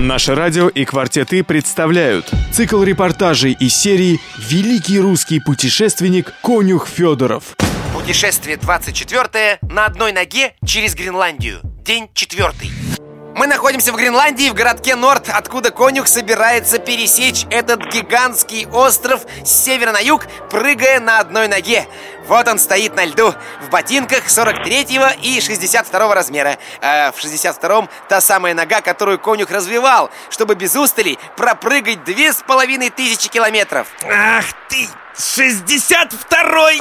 Наше радио и «Квартеты» представляют цикл репортажей из серии «Великий русский путешественник Конюх Федоров». Путешествие 24 на одной ноге через Гренландию. День четвертый. Мы находимся в Гренландии, в городке Норд, откуда конюх собирается пересечь этот гигантский остров с севера на юг, прыгая на одной ноге. Вот он стоит на льду, в ботинках 43 и 62 размера. А в 62-м та самая нога, которую конюх развивал, чтобы без устали пропрыгать две с половиной тысячи километров. Ах ты, 62-й!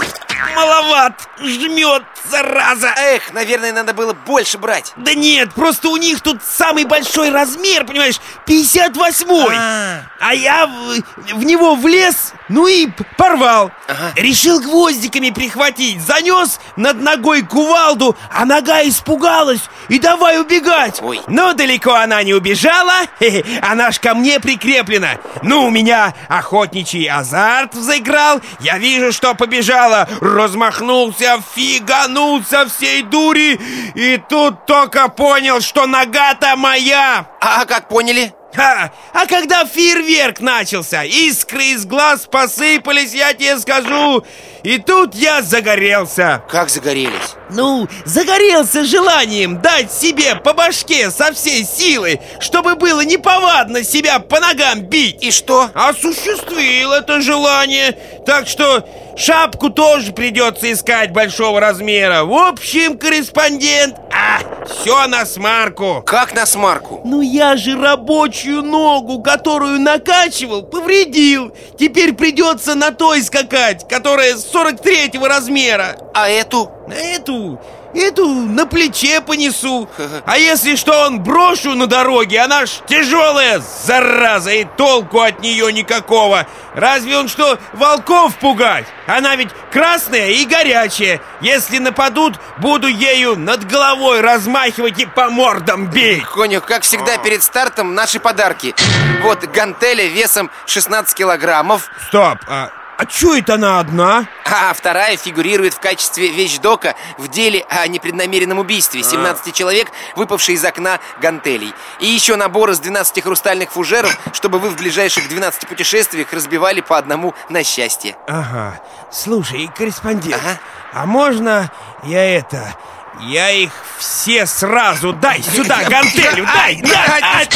Маловат! Жмет, зараза! Эх, наверное, надо было больше брать. Да нет, просто у них тут самый большой размер, понимаешь, 58-й! А. А я в, в него влез, ну и порвал. Ага. Решил гвоздиками прихватить, занес над ногой кувалду, а нога испугалась и давай убегать. Ой. Но далеко она не убежала, она ж ко мне прикреплена. Ну, у меня охотничий азарт взыграл, я вижу, что побежала, размахнулся, фиганулся всей дури, и тут только понял, что нога-то моя. А как поняли? Ха! А когда фейерверк начался, искры из глаз посыпались, я тебе скажу, и тут я загорелся. Как загорелись? Ну, загорелся желанием дать себе по башке со всей силы, чтобы было неповадно себя по ногам бить. И что? Осуществил это желание, так что шапку тоже придется искать большого размера. В общем, корреспондент, а, все на смарку. Как на смарку? Ну я же рабочую ногу, которую накачивал, повредил. Теперь придется на той скакать, которая 43-го размера. А эту? На эту, эту на плече понесу. А если что, он брошу на дороге, она ж тяжелая, зараза, и толку от нее никакого. Разве он что, волков пугать? Она ведь красная и горячая. Если нападут, буду ею над головой размахивать и по мордам бить. Конюх, как всегда перед стартом наши подарки Вот гантеля весом 16 килограммов Стоп, а, а чё это она одна? А вторая фигурирует в качестве вещдока в деле о непреднамеренном убийстве 17 человек, выпавшие из окна гантелей И еще набор из 12 хрустальных фужеров, чтобы вы в ближайших 12 путешествиях разбивали по одному на счастье Ага, слушай, корреспондент, Ага. а можно я это... Я их все сразу дай сюда гантелю, дай, дай, ай,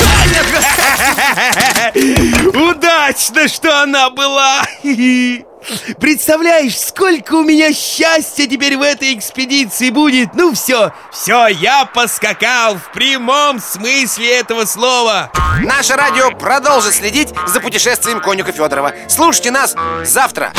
дай. Удачно, что она была. Представляешь, сколько у меня счастья теперь в этой экспедиции будет? Ну все, все, я поскакал в прямом смысле этого слова. Наше радио продолжит следить за путешествием конюка Федорова Слушайте нас завтра